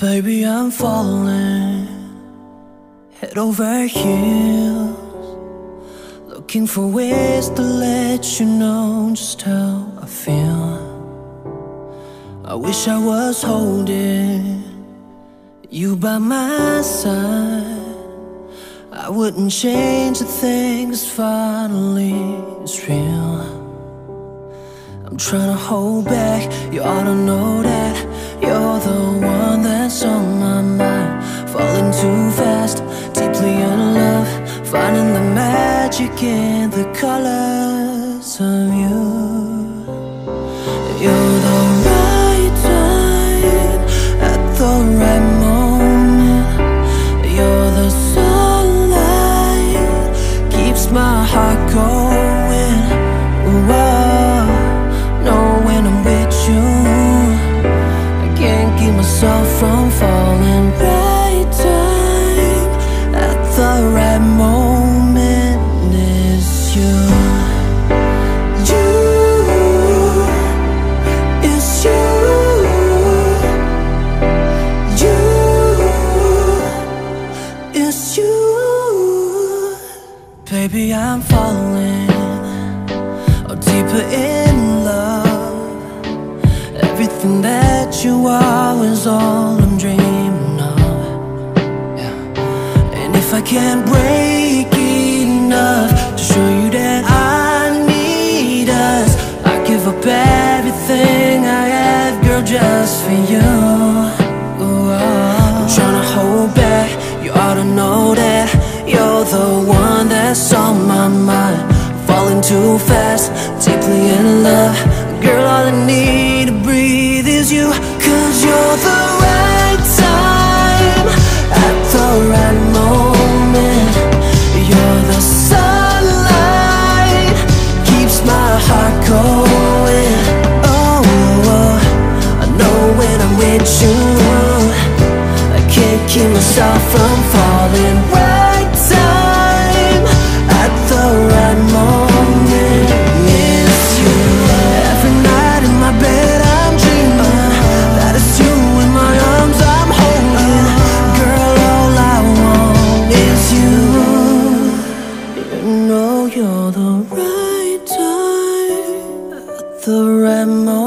Baby, I'm falling head over heels, looking for ways to let you know just how I feel. I wish I was holding you by my side. I wouldn't change a thing, cause finally it's real. I'm trying to hold back, you ought to know that magic in the colors of you. You're the right time, at the right moment. You're the sunlight, keeps my heart going. Whoa, know when I'm with you. I can't keep myself from falling Baby, I'm falling or deeper in love. Everything that you are is all I'm dreaming of. Yeah. And if I can't break enough to show you that I need us, I give up everything I have, girl, just for you. Ooh, oh. I'm tryna hold back. You ought to know that you're the one that's on my mind. Falling too fast, deeply in love. Girl, all I need to breathe is you. Cause you're the right time at the right moment. You're the sunlight, keeps my heart going. Oh, oh I know when I'm with you. I can't keep myself from falling. memory